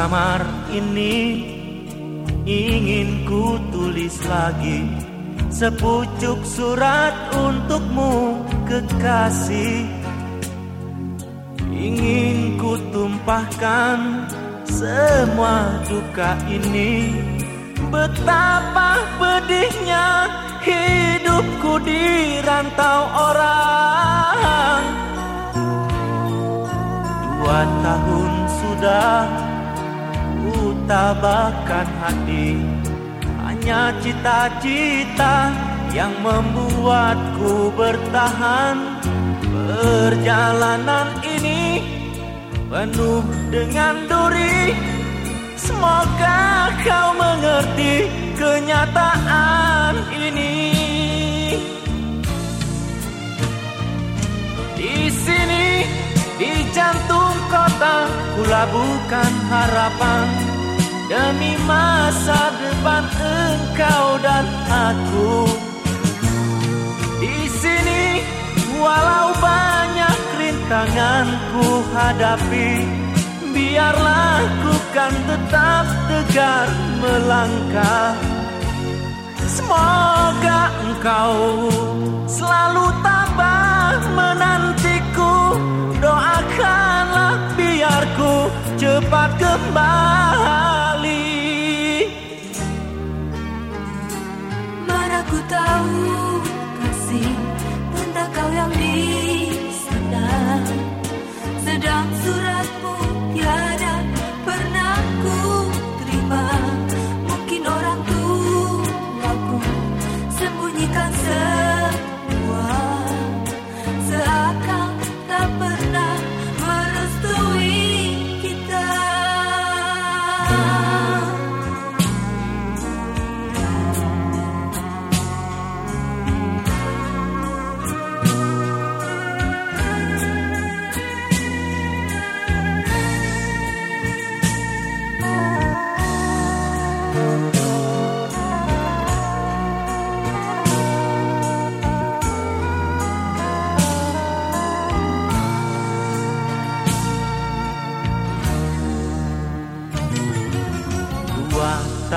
kamar ini ingin ku tulis lagi sepucuk surat untukmu kekasih. Ingin ku tumpahkan semua duka ini. Betapa pedihnya hidupku di rantau orang. Dua tahun sudah tabahkan hati. Hanya cita-cita yang membuatku bertahan. Perjalanan ini penuh dengan duri. Semoga kau mengerti kenyataan ini. Di sini, di jantung kota, kulabukan harapan Demi masa depan engkau dan aku. Di sini walau banyak rintangan ku hadapi Biarlah ku kan tetap tegar melangkah. Semoga engkau selalu tabah menantiku. Doakanlah biarku cepat kembali никогда.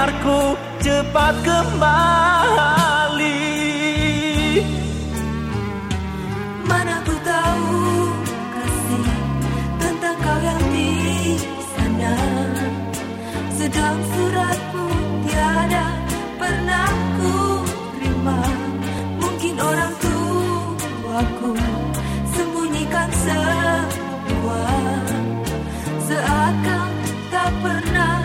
biarku cepat kembali. Mana ku tahu kasih tentang kau yang di sana. Sedang suratmu tiada pernah ku terima. Mungkin orang tuaku sembunyikan semua. Seakan pernah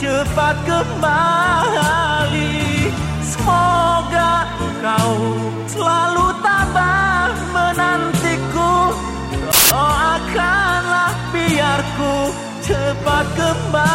cepat kembali. Semoga engkau selalu tabah menantiku. Doakanlah biarku cepat kembali